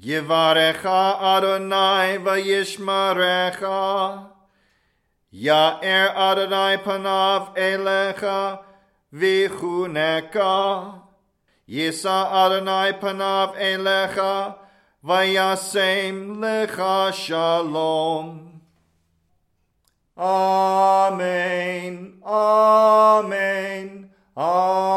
Yivarecha Adonai vaYishmarecha Ya'er Adonai panav elecha vichuneka Yisa Adonai panav elecha v'yasem lecha shalom. Amen, amen, amen.